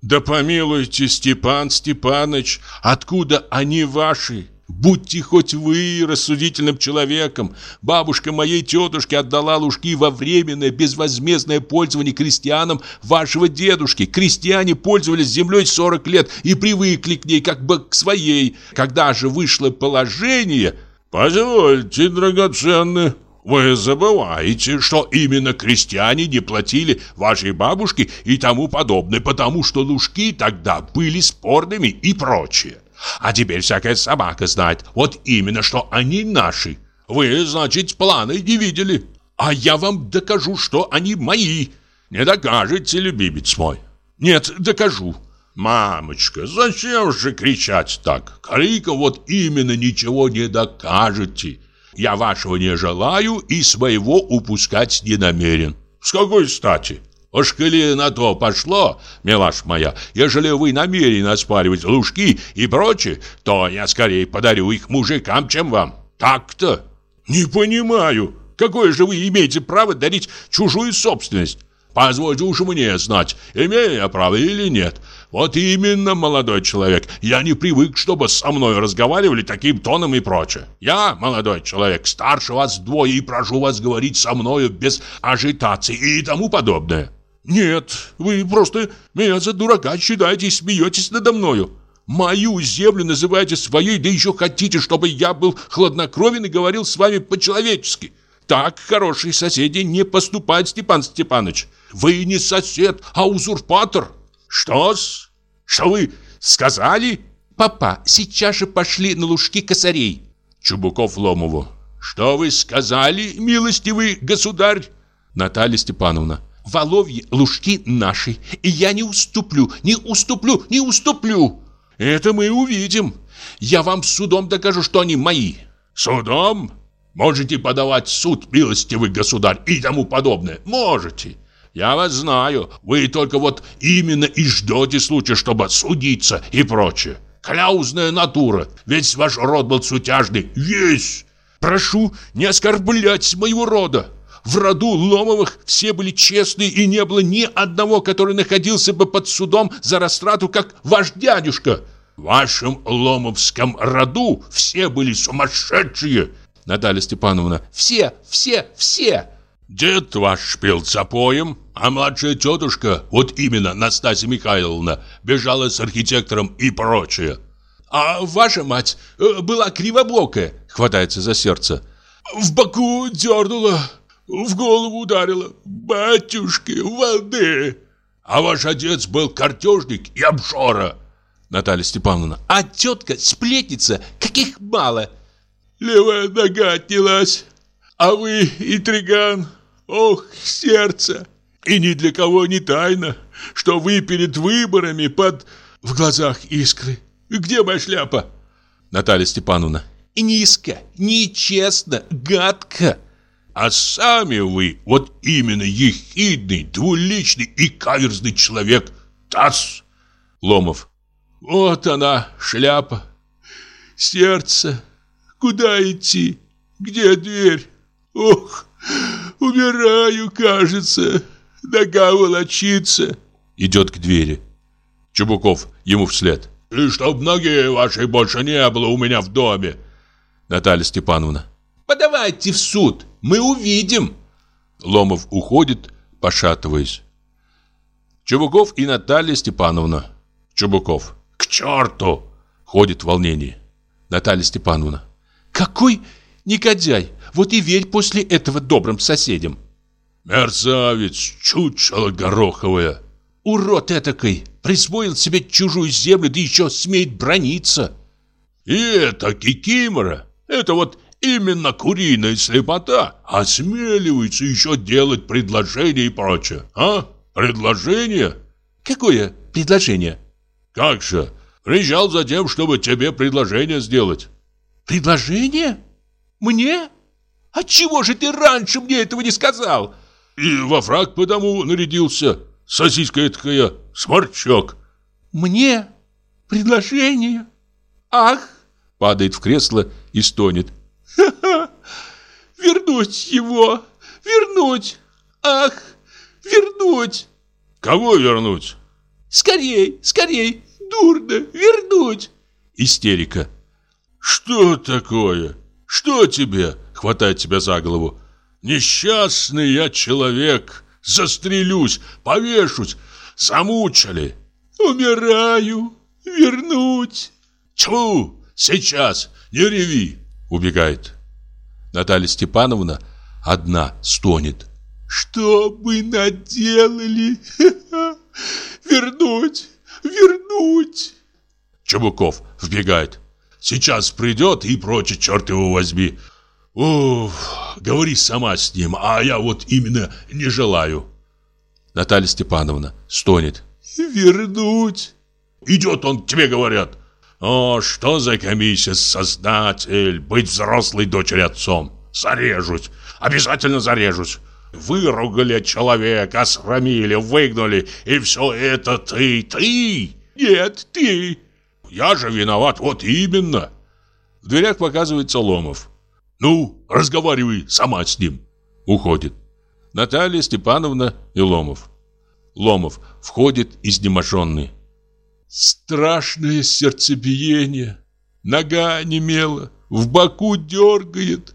Да помилуйте, Степан Степаныч, откуда они ваши? Будьте хоть вы рассудительным человеком. Бабушка моей тетушки отдала лужки во временное безвозмездное пользование крестьянам вашего дедушки. Крестьяне пользовались землей 40 лет и привыкли к ней как бы к своей. Когда же вышло положение... Позвольте, драгоценный, вы забываете, что именно крестьяне не платили вашей бабушке и тому подобное, потому что лужки тогда были спорными и прочее. А теперь всякая собака знает, вот именно, что они наши. Вы, значит, планы не видели. А я вам докажу, что они мои. Не докажете, любимец мой? Нет, докажу. Мамочка, зачем же кричать так? Криком вот именно ничего не докажете. Я вашего не желаю и своего упускать не намерен. С какой стати? Уж коли на то пошло, милаш моя, ежели вы намерены оспаривать лужки и прочее, то я скорее подарю их мужикам, чем вам. Так-то? Не понимаю. Какое же вы имеете право дарить чужую собственность? Позвольте уж мне знать, имею я право или нет. Вот именно, молодой человек, я не привык, чтобы со мной разговаривали таким тоном и прочее. Я, молодой человек, старше вас вдвое и прошу вас говорить со мною без ажитации и тому подобное. «Нет, вы просто меня за дурака считаете и смеетесь надо мною. Мою землю называете своей, да еще хотите, чтобы я был хладнокровен и говорил с вами по-человечески. Так хорошие соседи не поступают, Степан Степанович. Вы не сосед, а узурпатор. Что-с? Что вы сказали?» «Папа, сейчас же пошли на лужки косарей». Чубуков Ломову. «Что вы сказали, милостивый государь?» Наталья Степановна. Воловьи лужки наши, и я не уступлю, не уступлю, не уступлю. Это мы увидим. Я вам судом докажу, что они мои. Судом? Можете подавать суд, милостивый государь, и тому подобное. Можете. Я вас знаю. Вы только вот именно и ждете случая, чтобы судиться и прочее. Кляузная натура. Весь ваш род был сутяжный. Весь. Прошу не оскорблять моего рода. В роду Ломовых все были честные, и не было ни одного, который находился бы под судом за растрату, как ваш дядюшка. В вашем Ломовском роду все были сумасшедшие. Наталья Степановна. Все, все, все. Дед ваш пил запоем, а младшая тетушка, вот именно Настасья Михайловна, бежала с архитектором и прочее. А ваша мать э, была кривоблокая, хватается за сердце. В боку дернула, в голову ударило. Батюшки, воды! А ваш отец был картежник и обжора. Наталья Степановна. А тетка сплетница, каких мало. Левая нога отнялась. А вы, интриган, ох, сердце. И ни для кого не тайна, что вы перед выборами под... В глазах искры. Где моя шляпа? Наталья Степановна. Низко, нечестно, гадко. А сами вы вот именно ехидный, двуличный и каверзный человек. Тасс. Ломов. Вот она, шляпа. Сердце. Куда идти? Где дверь? Ох, умираю, кажется. Нога волочится. Идет к двери. Чубуков ему вслед. И чтоб ноги вашей больше не было у меня в доме. Наталья Степановна. Подавайте в суд, мы увидим. Ломов уходит, пошатываясь. Чубуков и Наталья Степановна. Чубуков. К черту! Ходит в волнении. Наталья Степановна. Какой негодяй! Вот и верь после этого добрым соседям. Мерзавец, чучело гороховое. Урод этакой, присвоил себе чужую землю, да еще смеет брониться. И это кикимора, это вот именно куриная слепота, осмеливается еще делать предложения и прочее, а? Предложение? Какое предложение? Как же, приезжал за тем, чтобы тебе предложение сделать. Предложение? Мне? А чего же ты раньше мне этого не сказал? И во фраг потому нарядился. Сосиска такая, сморчок. Мне? Предложение? Ах! Падает в кресло и стонет. Вернуть его! Вернуть! Ах! Вернуть! Кого вернуть? Скорей, скорей! Дурно! Вернуть! Истерика. Что такое? Что тебе? Хватает тебя за голову. Несчастный я человек. Застрелюсь, повешусь. Замучили. Умираю. Вернуть. Тьфу, сейчас, не реви. Убегает. Наталья Степановна одна стонет. Что бы наделали? Вернуть, вернуть. Чебуков вбегает. Сейчас придет и прочее, черт его возьми. Уф, говори сама с ним, а я вот именно не желаю. Наталья Степановна стонет. Вернуть. Идет он, тебе говорят. О, что за комиссия, создатель, быть взрослой дочери отцом. Зарежусь, обязательно зарежусь. Выругали человека, осрамили, выгнали, и все это ты, ты. Нет, ты. Я же виноват, вот именно. В дверях показывается Ломов. Ну, разговаривай сама с ним. Уходит. Наталья Степановна и Ломов. Ломов входит изнеможенный. Страшное сердцебиение. Нога немела, в боку дергает.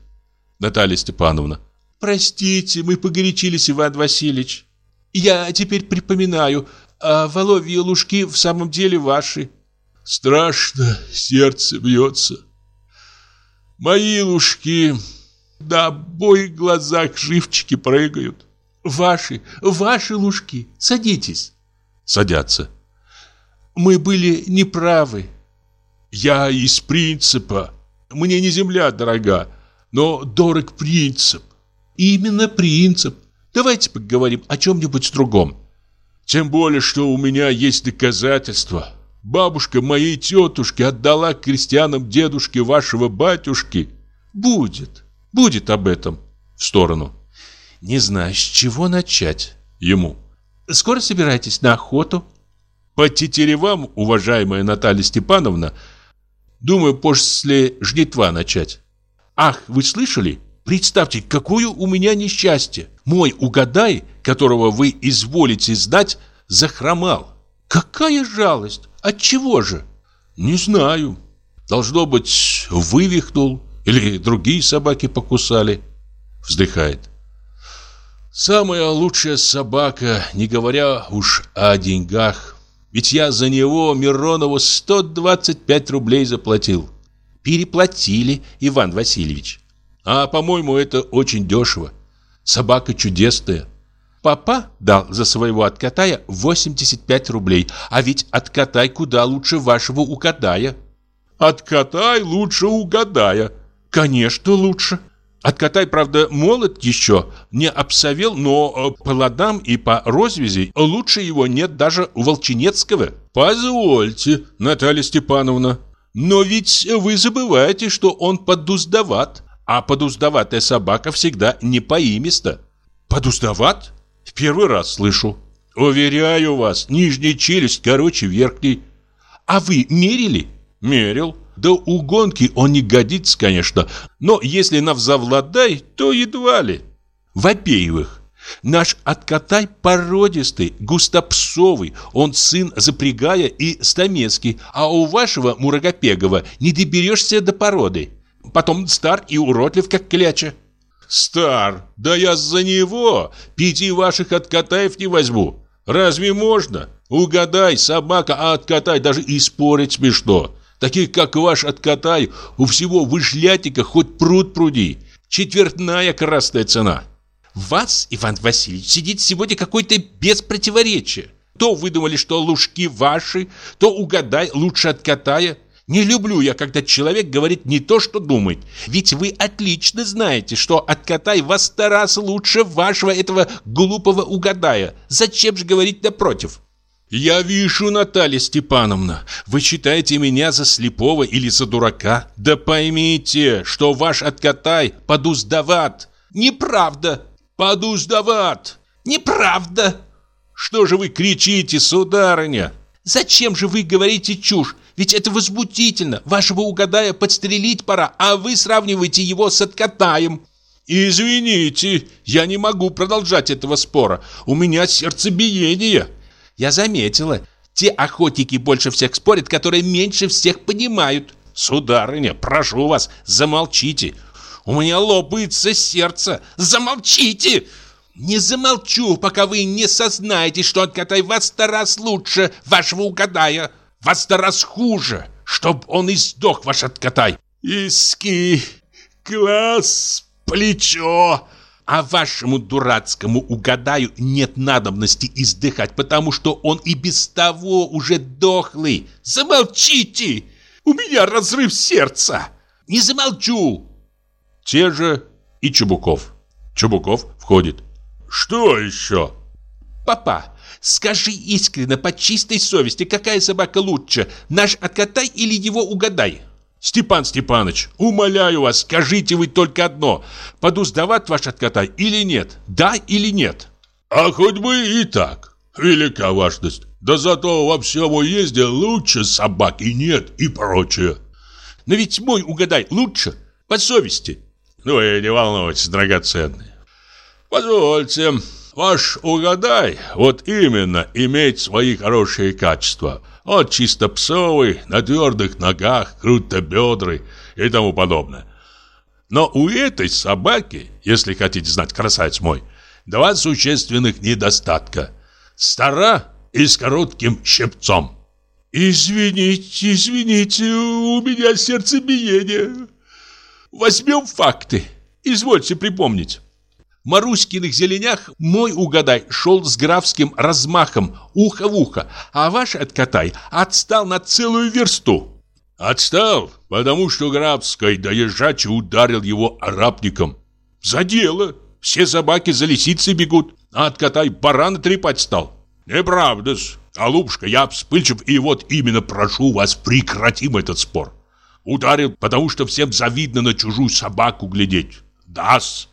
Наталья Степановна. Простите, мы погорячились, Иван Васильевич. Я теперь припоминаю, а воловьи лужки в самом деле ваши. Страшно сердце бьется. Мои лужки на обоих глазах живчики прыгают. Ваши, ваши лужки. Садитесь. Садятся. Мы были неправы. Я из принципа. Мне не земля дорога, но дорог принцип. Именно принцип. Давайте поговорим о чем-нибудь другом. Тем более, что у меня есть доказательства. Бабушка моей тетушки отдала крестьянам дедушке вашего батюшки. Будет, будет об этом. В сторону. Не знаю, с чего начать. Ему. Скоро собираетесь на охоту? По тетеревам, уважаемая Наталья Степановна, думаю, после жнитва начать. Ах, вы слышали? Представьте, какое у меня несчастье. Мой угадай, которого вы изволите знать, захромал. Какая жалость! От чего же? Не знаю. Должно быть, вывихнул или другие собаки покусали. Вздыхает. Самая лучшая собака, не говоря уж о деньгах. Ведь я за него Миронову 125 рублей заплатил. Переплатили, Иван Васильевич. А, по-моему, это очень дешево. Собака чудесная. Папа дал за своего откатая 85 рублей, а ведь откатай куда лучше вашего угадая. Откатай лучше угадая. Конечно, лучше. Откатай, правда, молод еще, не обсовел, но по ладам и по розвязи лучше его нет даже у Волчинецкого. Позвольте, Наталья Степановна. Но ведь вы забываете, что он подуздават, а подуздаватая собака всегда не поимиста. Подуздават? В первый раз слышу. Уверяю вас, нижняя челюсть короче верхней. А вы мерили? Мерил. Да у гонки он не годится, конечно, но если на взавладай, то едва ли. Вопеевых. Наш откатай породистый, густопсовый, он сын запрягая и стамецкий, а у вашего Мурагопегова не доберешься до породы. Потом стар и уродлив, как кляча. Стар, да я за него пяти ваших откатаев не возьму. Разве можно? Угадай, собака, а откатай даже и спорить смешно. Таких, как ваш откатай, у всего вышлятика хоть пруд пруди. Четвертная красная цена. Вас, Иван Васильевич, сидит сегодня какой-то без противоречия. То выдумали, что лужки ваши, то угадай, лучше откатая. Не люблю я, когда человек говорит не то, что думает. Ведь вы отлично знаете, что откатай вас сто раз лучше вашего этого глупого угадая. Зачем же говорить напротив? Я вижу, Наталья Степановна, вы считаете меня за слепого или за дурака. Да поймите, что ваш откатай подуздават. Неправда. Подуздават. Неправда. Что же вы кричите, сударыня? Зачем же вы говорите чушь? Ведь это возмутительно. Вашего угадая подстрелить пора, а вы сравниваете его с откатаем. Извините, я не могу продолжать этого спора. У меня сердцебиение. Я заметила. Те охотники больше всех спорят, которые меньше всех понимают. Сударыня, прошу вас, замолчите. У меня лопается сердце. Замолчите! Не замолчу, пока вы не сознаете, что откатай вас сто раз лучше вашего угадая во сто раз хуже, чтоб он и сдох, ваш откатай. Иски, класс, плечо. А вашему дурацкому угадаю нет надобности издыхать, потому что он и без того уже дохлый. Замолчите! У меня разрыв сердца. Не замолчу. Те же и Чубуков. Чубуков входит. Что еще? Папа, Скажи искренне, по чистой совести, какая собака лучше, наш откатай или его угадай? Степан Степанович, умоляю вас, скажите вы только одно. Подуздавать ваш откатай или нет? Да или нет? А хоть бы и так. Велика важность. Да зато во всем уезде лучше собаки нет и прочее. Но ведь мой угадай лучше, по совести. Ну и не волнуйтесь, драгоценный. Позвольте, Ваш угадай, вот именно, имеет свои хорошие качества. Он чисто псовый, на твердых ногах, круто бедры и тому подобное. Но у этой собаки, если хотите знать, красавец мой, два существенных недостатка. Стара и с коротким щипцом. Извините, извините, у меня сердцебиение. Возьмем факты. Извольте припомнить. Маруськиных зеленях мой угадай шел с графским размахом, ухо в ухо, а ваш откатай отстал на целую версту. Отстал, потому что графской доезжачий ударил его арабником. За дело. Все собаки за лисицей бегут, а откатай барана трепать стал. Неправда-с. Голубушка, я вспыльчив, и вот именно прошу вас, прекратим этот спор. Ударил, потому что всем завидно на чужую собаку глядеть. Да-с,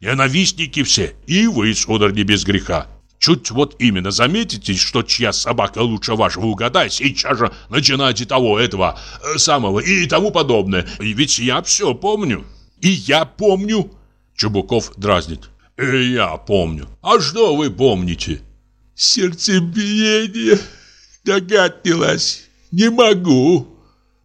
Ненавистники все, и вы, сударь, не без греха. Чуть вот именно заметите, что чья собака лучше вашего угадать, сейчас же начинайте того, этого, э, самого и тому подобное. Ведь я все помню. И я помню. Чубуков дразнит. И я помню. А что вы помните? Сердцебиение. Догадилась. Не могу.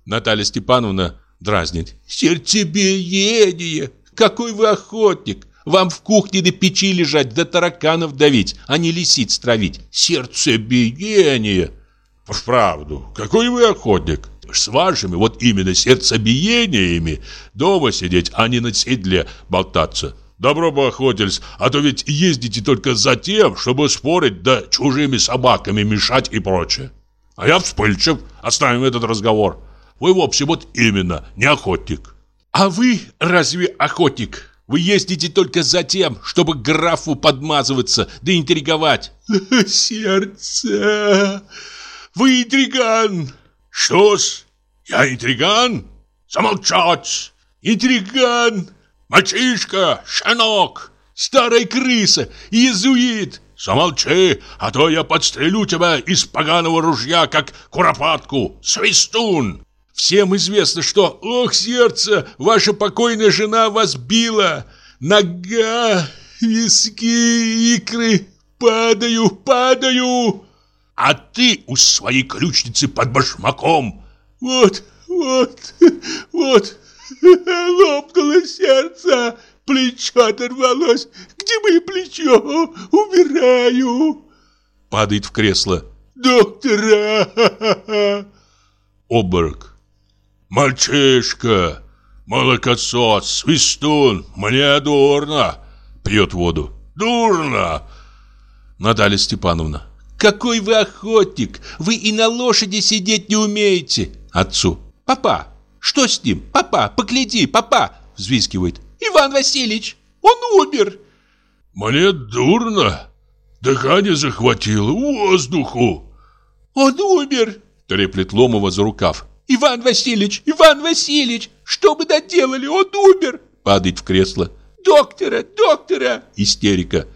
Наталья Степановна дразнит. Сердцебиение. Какой вы охотник. Вам в кухне до печи лежать, до тараканов давить, а не лисиц травить. Сердцебиение. Вправду, какой вы охотник. С вашими вот именно сердцебиениями дома сидеть, а не на седле болтаться. Добро бы охотились, а то ведь ездите только за тем, чтобы спорить да чужими собаками мешать и прочее. А я вспыльчив, оставим этот разговор. Вы вовсе вот именно не охотник. А вы разве охотник? Вы ездите только за тем, чтобы графу подмазываться, да интриговать. Сердце! Вы интриган! Что ж, Я интриган? Замолчать! Интриган! Мальчишка! Щенок! Старая крыса! Иезуит! Замолчи, а то я подстрелю тебя из поганого ружья, как куропатку! Свистун! Всем известно, что, ох, сердце, ваша покойная жена вас била! Нога, виски, икры, падаю, падаю! А ты у своей ключницы под башмаком! Вот, вот, вот, лопнуло сердце, плечо оторвалось. Где мое плечо? Умираю. Падает в кресло. Доктора! Обморок. Мальчишка, молокосос, свистун, мне дурно. Пьет воду. Дурно. Наталья Степановна. Какой вы охотник! Вы и на лошади сидеть не умеете. Отцу. Папа, что с ним? Папа, погляди, папа, взвискивает. Иван Васильевич, он умер. Мне дурно. Дыхание захватило, воздуху. Он умер, треплет Ломова за рукав. Иван Васильевич, Иван Васильевич, что мы доделали? Он умер. Падает в кресло. Доктора, доктора. Истерика.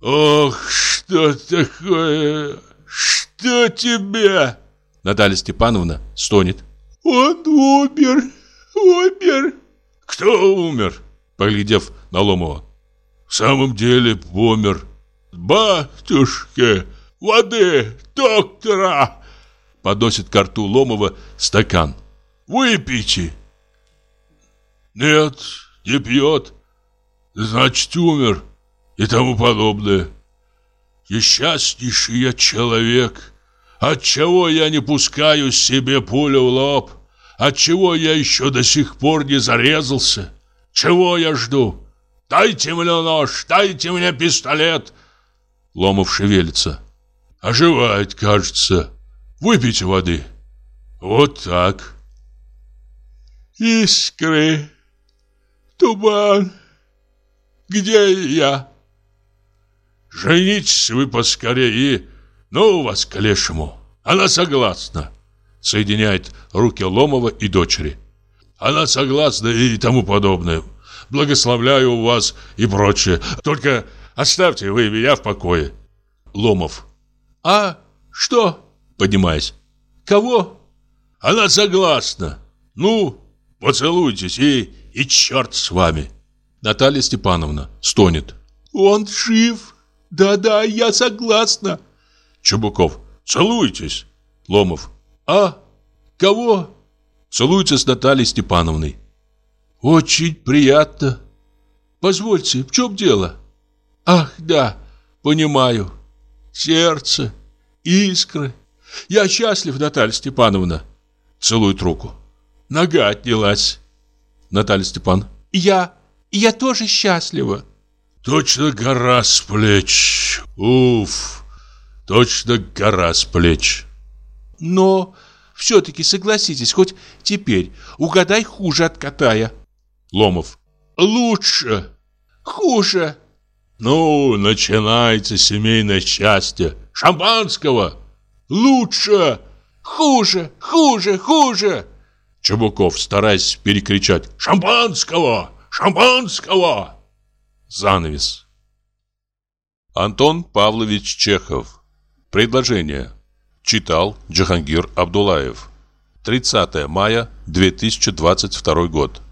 Ох, что такое? Что тебе? Наталья Степановна стонет. Он умер, умер. Кто умер? Поглядев на Ломова. В самом деле умер. Батюшки, воды, доктора! Подносит к рту Ломова стакан. Выпейте. Нет, не пьет. Значит, умер и тому подобное. Несчастнейший я человек. Отчего я не пускаю себе пулю в лоб? Отчего я еще до сих пор не зарезался? Чего я жду? Дайте мне нож, дайте мне пистолет. Ломов шевелится. Оживает, кажется. Выпейте воды. Вот так. Искры. Туман. Где я? Женитесь вы поскорее, ну вас к лешему. Она согласна. Соединяет руки Ломова и дочери. Она согласна и тому подобное. Благословляю вас и прочее. Только оставьте вы меня в покое. Ломов. А что? Поднимаясь. Кого? Она согласна. Ну, поцелуйтесь и, и черт с вами. Наталья Степановна стонет. Он жив. Да-да, я согласна. Чубуков. Целуйтесь. Ломов. А? Кого? Целуется с Натальей Степановной. Очень приятно. Позвольте, в чем дело? Ах, да, понимаю. Сердце, искры. Я счастлив, Наталья Степановна. Целует руку. Нога отнялась. Наталья Степановна. Я, я тоже счастлива. Точно гора с плеч. Уф, точно гора с плеч. Но все-таки согласитесь, хоть теперь угадай хуже от Катая. Ломов. Лучше. Хуже. Ну, начинается семейное счастье. Шампанского. Лучше. Хуже, хуже, хуже. Чебуков, стараясь перекричать. Шампанского! Шампанского! Занавес. Антон Павлович Чехов. Предложение. Читал Джахангир Абдулаев. 30 мая 2022 год.